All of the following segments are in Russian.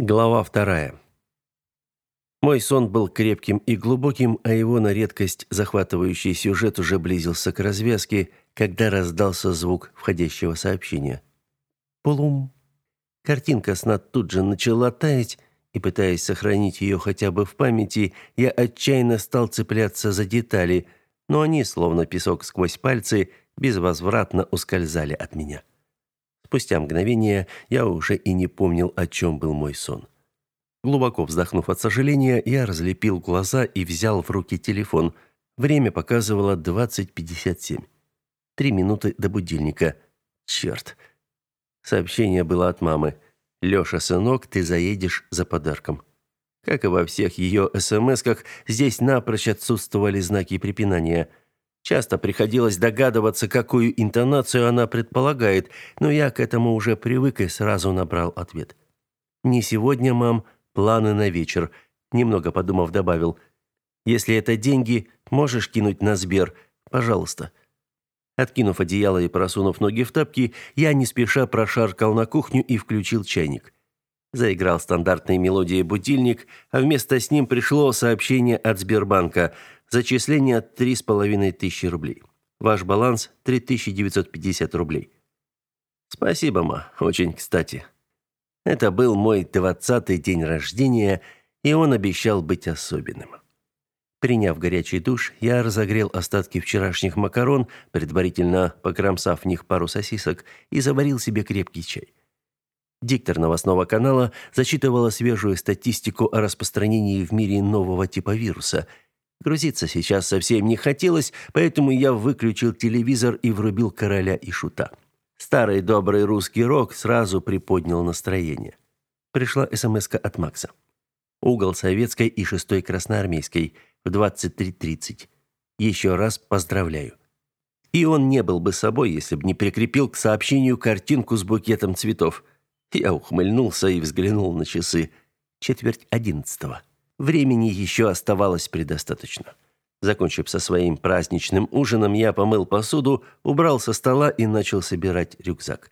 Глава вторая. Мой сон был крепким и глубоким, а его на редкость захватывающий сюжет уже близился к развязке, когда раздался звук входящего сообщения. Плум. Картинка сна тут же начала таять, и пытаясь сохранить ее хотя бы в памяти, я отчаянно стал цепляться за детали, но они, словно песок сквозь пальцы, безвозвратно ускользали от меня. Спустя мгновение я уже и не помнил, о чем был мой сон. Глубоко вздохнув от сожаления, я разлепил глаза и взял в руки телефон. Время показывало 20:57. Три минуты до будильника. Черт. Сообщение было от мамы. «Леша, сынок, ты заедешь за подарком». Как и во всех ее СМСках, здесь напрочь отсутствовали знаки препинания – Часто приходилось догадываться, какую интонацию она предполагает, но я к этому уже привык и сразу набрал ответ. «Не сегодня, мам, планы на вечер», немного подумав, добавил. «Если это деньги, можешь кинуть на Сбер, пожалуйста». Откинув одеяло и просунув ноги в тапки, я не спеша прошаркал на кухню и включил чайник. Заиграл стандартной мелодией будильник, а вместо с ним пришло сообщение от Сбербанка – Зачисление три с половиной тысячи рублей. Ваш баланс 3950 рублей. Спасибо, ма, очень кстати. Это был мой двадцатый день рождения, и он обещал быть особенным. Приняв горячий душ, я разогрел остатки вчерашних макарон, предварительно покромсав в них пару сосисок, и заварил себе крепкий чай. Диктор новостного канала зачитывала свежую статистику о распространении в мире нового типа вируса – Грузиться сейчас совсем не хотелось, поэтому я выключил телевизор и врубил короля и шута. Старый добрый русский рок сразу приподнял настроение. Пришла смс от Макса. Угол Советской и 6-й Красноармейской в 23:30. Еще раз поздравляю. И он не был бы собой, если бы не прикрепил к сообщению картинку с букетом цветов. Я ухмыльнулся и взглянул на часы. Четверть одиннадцатого. Времени еще оставалось предостаточно. Закончив со своим праздничным ужином, я помыл посуду, убрал со стола и начал собирать рюкзак.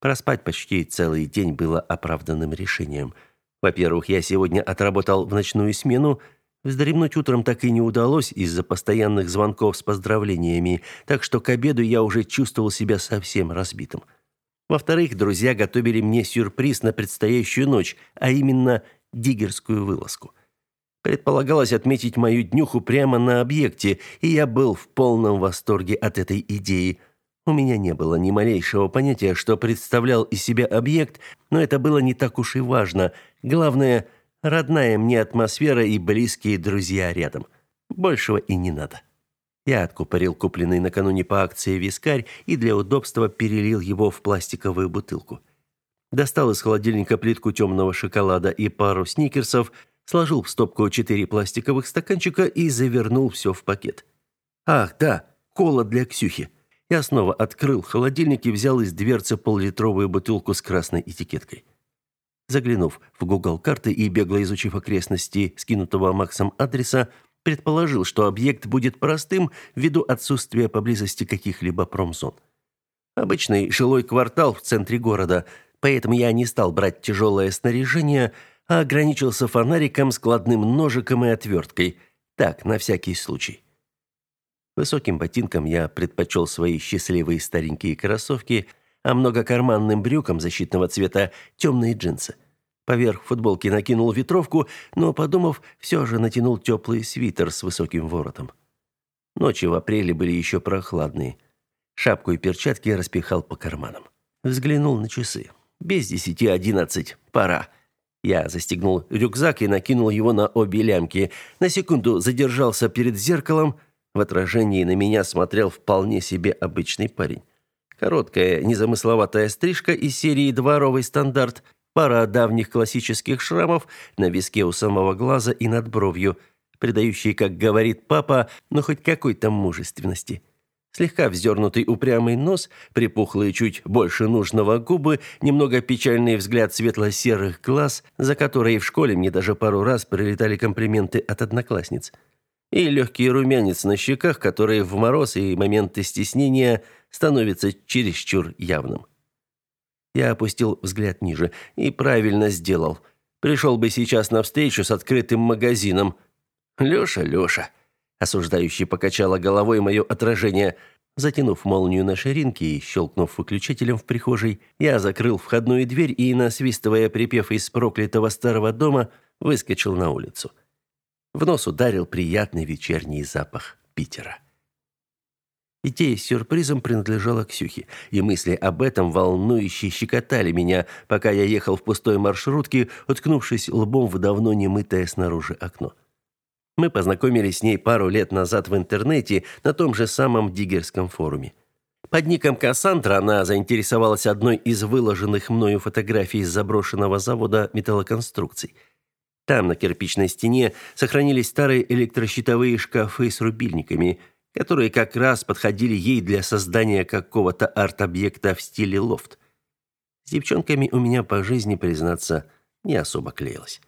Проспать почти целый день было оправданным решением. Во-первых, я сегодня отработал в ночную смену, вздремнуть утром так и не удалось из-за постоянных звонков с поздравлениями, так что к обеду я уже чувствовал себя совсем разбитым. Во-вторых, друзья готовили мне сюрприз на предстоящую ночь, а именно – диггерскую вылазку. Предполагалось отметить мою днюху прямо на объекте, и я был в полном восторге от этой идеи. У меня не было ни малейшего понятия, что представлял из себя объект, но это было не так уж и важно. Главное родная мне атмосфера и близкие друзья рядом. Большего и не надо. Я откупорил купленный накануне по акции вискарь и для удобства перелил его в пластиковую бутылку достал из холодильника плитку темного шоколада и пару сникерсов, сложил в стопку четыре пластиковых стаканчика и завернул все в пакет. Ах, да, кола для Ксюхи. Я снова открыл холодильник и взял из дверцы поллитровую бутылку с красной этикеткой. Заглянув в Google карты и бегло изучив окрестности скинутого Максом адреса, предположил, что объект будет простым ввиду отсутствия поблизости каких-либо промзон. Обычный жилой квартал в центре города – поэтому я не стал брать тяжелое снаряжение, а ограничился фонариком, складным ножиком и отверткой. Так, на всякий случай. Высоким ботинкам я предпочел свои счастливые старенькие кроссовки, а многокарманным брюкам защитного цвета темные джинсы. Поверх футболки накинул ветровку, но, подумав, все же натянул теплый свитер с высоким воротом. Ночи в апреле были еще прохладные. Шапку и перчатки распихал по карманам. Взглянул на часы. Без десяти одиннадцать. Пора. Я застегнул рюкзак и накинул его на обе лямки. На секунду задержался перед зеркалом. В отражении на меня смотрел вполне себе обычный парень. Короткая, незамысловатая стрижка из серии «Дворовый стандарт», пара давних классических шрамов на виске у самого глаза и над бровью, придающие, как говорит папа, ну хоть какой-то мужественности. Слегка вздернутый упрямый нос, припухлые чуть больше нужного губы, немного печальный взгляд светло-серых глаз, за которые в школе мне даже пару раз прилетали комплименты от одноклассниц. И легкий румянец на щеках, который в мороз и моменты стеснения становится чересчур явным. Я опустил взгляд ниже и правильно сделал. Пришел бы сейчас на встречу с открытым магазином. Лёша, Лёша, осуждающий покачала головой мое отражение. Затянув молнию на ширинке и щелкнув выключателем в прихожей, я закрыл входную дверь и, насвистывая припев из проклятого старого дома, выскочил на улицу. В нос ударил приятный вечерний запах Питера. Идея с сюрпризом принадлежала Ксюхе, и мысли об этом волнующе щекотали меня, пока я ехал в пустой маршрутке, уткнувшись лбом в давно немытое снаружи окно. Мы познакомились с ней пару лет назад в интернете на том же самом Диггерском форуме. Под ником Кассандра она заинтересовалась одной из выложенных мною фотографий из заброшенного завода металлоконструкций. Там на кирпичной стене сохранились старые электрощитовые шкафы с рубильниками – которые как раз подходили ей для создания какого-то арт-объекта в стиле лофт. С девчонками у меня по жизни, признаться, не особо клеилось.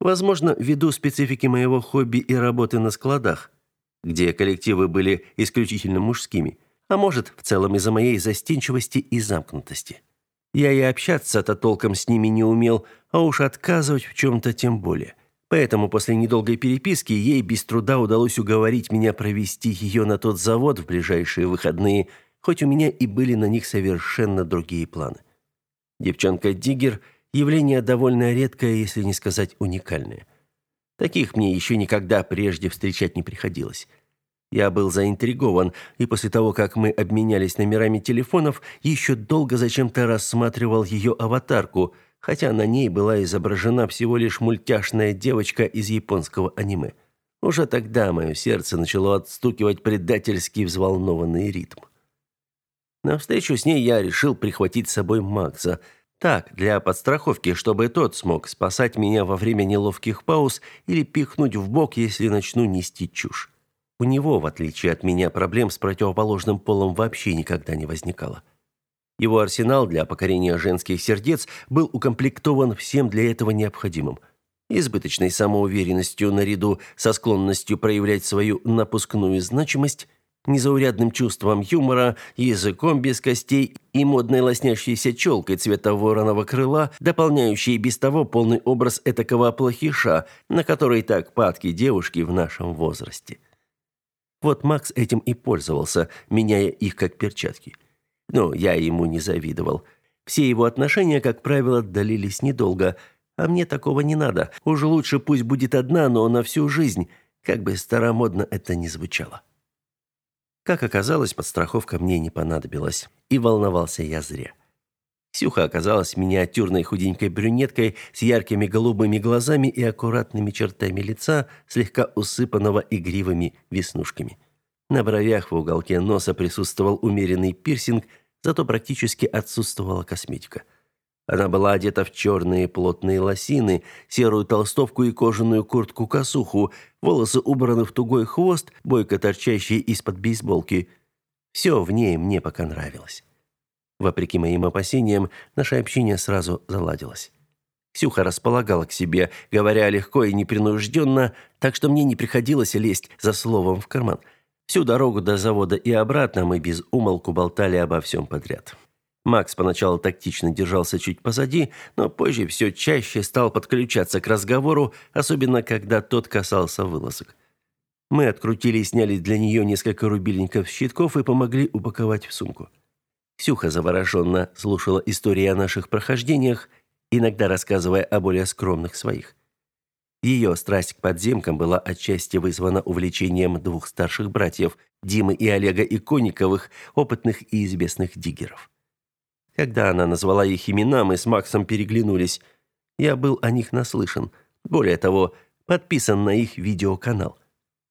Возможно, ввиду специфики моего хобби и работы на складах, где коллективы были исключительно мужскими, а может, в целом из-за моей застенчивости и замкнутости. Я и общаться-то толком с ними не умел, а уж отказывать в чем-то тем более. Поэтому после недолгой переписки ей без труда удалось уговорить меня провести ее на тот завод в ближайшие выходные, хоть у меня и были на них совершенно другие планы. Девчонка Диггер – явление довольно редкое, если не сказать уникальное. Таких мне еще никогда прежде встречать не приходилось. Я был заинтригован, и после того, как мы обменялись номерами телефонов, еще долго зачем-то рассматривал ее аватарку – хотя на ней была изображена всего лишь мультяшная девочка из японского аниме. Уже тогда мое сердце начало отстукивать предательский взволнованный ритм. На встречу с ней я решил прихватить с собой Макса. Так, для подстраховки, чтобы тот смог спасать меня во время неловких пауз или пихнуть в бок, если начну нести чушь. У него, в отличие от меня, проблем с противоположным полом вообще никогда не возникало. Его арсенал для покорения женских сердец был укомплектован всем для этого необходимым. Избыточной самоуверенностью наряду со склонностью проявлять свою напускную значимость, незаурядным чувством юмора, языком без костей и модной лоснящейся челкой цвета вороного крыла, дополняющей без того полный образ этакого плохиша, на который так падки девушки в нашем возрасте. Вот Макс этим и пользовался, меняя их как перчатки. Но я ему не завидовал. Все его отношения, как правило, длились недолго, а мне такого не надо. Уже лучше пусть будет одна, но на всю жизнь, как бы старомодно это ни звучало. Как оказалось, подстраховка мне не понадобилась, и волновался я зря. Сюха оказалась миниатюрной худенькой брюнеткой с яркими голубыми глазами и аккуратными чертами лица, слегка усыпанного игривыми веснушками. На бровях в уголке носа присутствовал умеренный пирсинг, зато практически отсутствовала косметика. Она была одета в черные плотные лосины, серую толстовку и кожаную куртку-косуху, волосы убраны в тугой хвост, бойко торчащий из-под бейсболки. Все в ней мне пока нравилось. Вопреки моим опасениям, наше общение сразу заладилось. Сюха располагала к себе, говоря легко и непринужденно, так что мне не приходилось лезть за словом в карман – Всю дорогу до завода и обратно мы без умолку болтали обо всем подряд. Макс поначалу тактично держался чуть позади, но позже все чаще стал подключаться к разговору, особенно когда тот касался вылазок. Мы открутили и сняли для нее несколько рубильников-щитков и помогли упаковать в сумку. Сюха завороженно слушала истории о наших прохождениях, иногда рассказывая о более скромных своих. Ее страсть к подземкам была отчасти вызвана увлечением двух старших братьев, Димы и Олега Иконниковых, опытных и известных диггеров. Когда она назвала их имена, мы с Максом переглянулись. Я был о них наслышан. Более того, подписан на их видеоканал.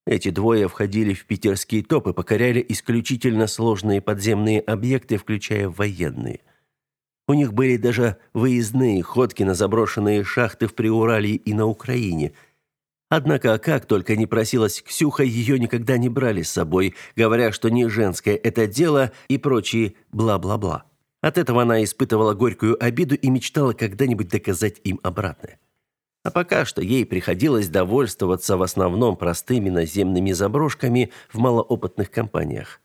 Эти двое входили в питерские топы, покоряли исключительно сложные подземные объекты, включая военные. У них были даже выездные ходки на заброшенные шахты в Приуралье и на Украине. Однако, как только не просилась Ксюха, ее никогда не брали с собой, говоря, что не женское это дело и прочие бла-бла-бла. От этого она испытывала горькую обиду и мечтала когда-нибудь доказать им обратное. А пока что ей приходилось довольствоваться в основном простыми наземными заброшками в малоопытных компаниях.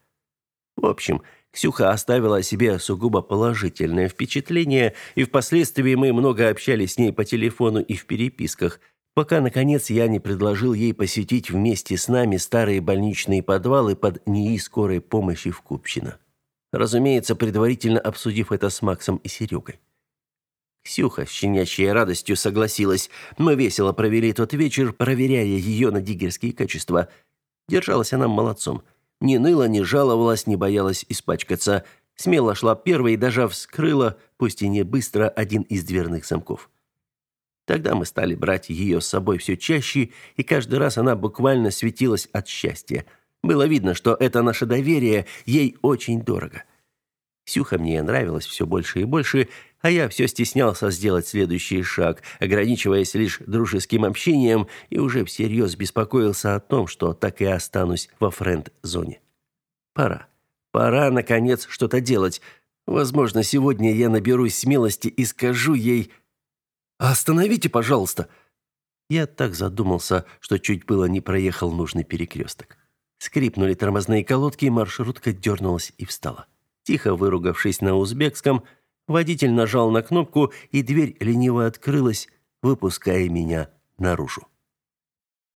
В общем, Ксюха оставила о себе сугубо положительное впечатление, и впоследствии мы много общались с ней по телефону и в переписках, пока, наконец, я не предложил ей посетить вместе с нами старые больничные подвалы под НИИ скорой помощи в Купчино. Разумеется, предварительно обсудив это с Максом и Серегой. Ксюха с щенячьей радостью согласилась. Мы весело провели тот вечер, проверяя ее на диггерские качества. Держалась она молодцом. Не ныла, не жаловалась, не боялась испачкаться. Смело шла первой и даже вскрыла, пусть и не быстро, один из дверных замков. Тогда мы стали брать ее с собой все чаще, и каждый раз она буквально светилась от счастья – было видно, что это наше доверие ей очень дорого. Сюха мне нравилась все больше и больше, а я все стеснялся сделать следующий шаг, ограничиваясь лишь дружеским общением и уже всерьез беспокоился о том, что так и останусь во френд-зоне. Пора. Пора, наконец, что-то делать. Возможно, сегодня я наберусь смелости и скажу ей «Остановите, пожалуйста!» Я так задумался, что чуть было не проехал нужный перекресток. Скрипнули тормозные колодки, маршрутка дернулась и встала. Тихо выругавшись на узбекском, водитель нажал на кнопку, и дверь лениво открылась, выпуская меня наружу.